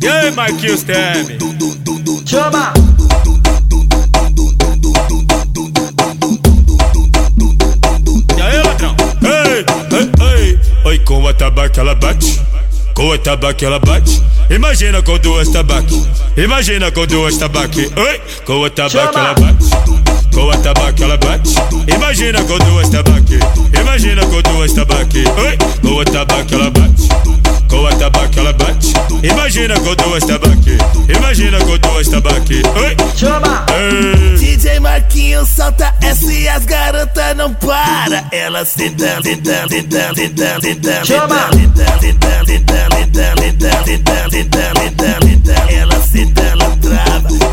E aí? Chama! E aí, ladrão? Ei, ei, ei. Oi, com a tabaca ela bate. Com a tabaca ela bate. Imagina com duas tabaque. Imagina com duas tabaque. Oi, com a tabaca ela bate. Com a tabaca ela bate. Imagina com duas tabaque. Imagina aqui. Com a tabaco ela bate. Com a tabaco ela bate. Imagina com duas tabaque. Imagina com duas tabaque. Chama! Ei. DJ Marquinhos solta essa e as garotas não para. Elas senta, senta, senta, senta, senta. Chama! Elas senta, ela trava.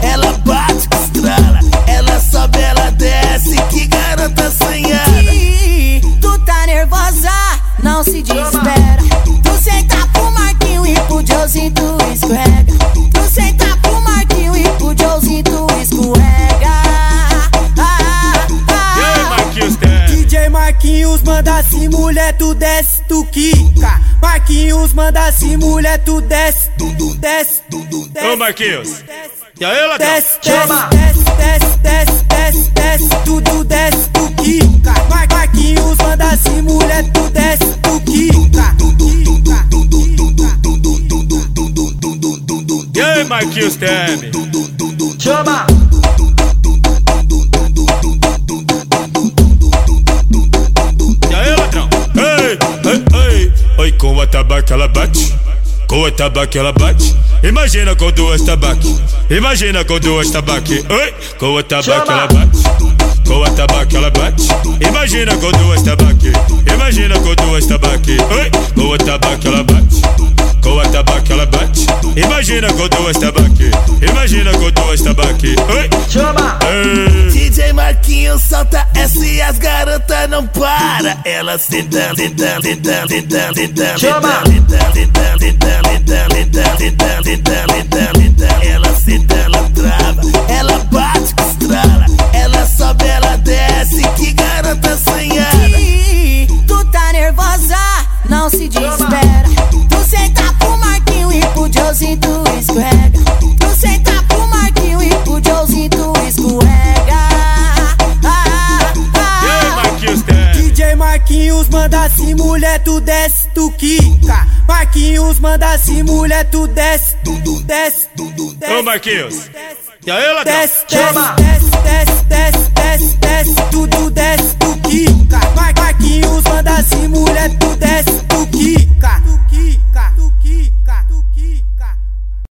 Mulher tu desce, tu quica. Marquinhos manda se mulher tu desce, desce, Ô, Marquinhos. E aí, ladrão? desce, Chama! desce, desce, desce, desce, desce, tudo desce, tu quica. Mar Marquinhos manda se mulher tu desce, tu quica. E aí, Marquinhos Teme? Chama! Tabaca ela bate. Com a tabaca ela bate. Imagina com duas tabaque. Imagina com duas tabaque. Oi, com a tabaca ela bate. Com a tabaca ela bate. Imagina com duas tabaque. Imagina com duas tabaque. Oi, com a tabaca ela bate. Com a tabaca ela bate. Imagina com duas tabaque. Imagina com duas tabaque. Oi, Chama! ei. Marquinho solta S e as garotas não para. Elas tentando, tentando, tentando, tentando, tentando. Chama! Ela senta, ela trava, ela bate que estrala, ela sobe, ela desce, que garota sonhada. Tu tá nervosa, não se diz. Marquinhos manda se mulher tu desce, tu quica. Marquinhos manda se mulher tu desce, desce, Ô, desce. Marquinhos. E aí, ladrão? Desce, Chama!